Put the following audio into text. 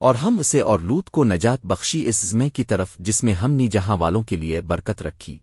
اور ہم اسے اور لوت کو نجات بخشی اس زمے کی طرف جس میں ہم نے جہاں والوں کے لیے برکت رکھی۔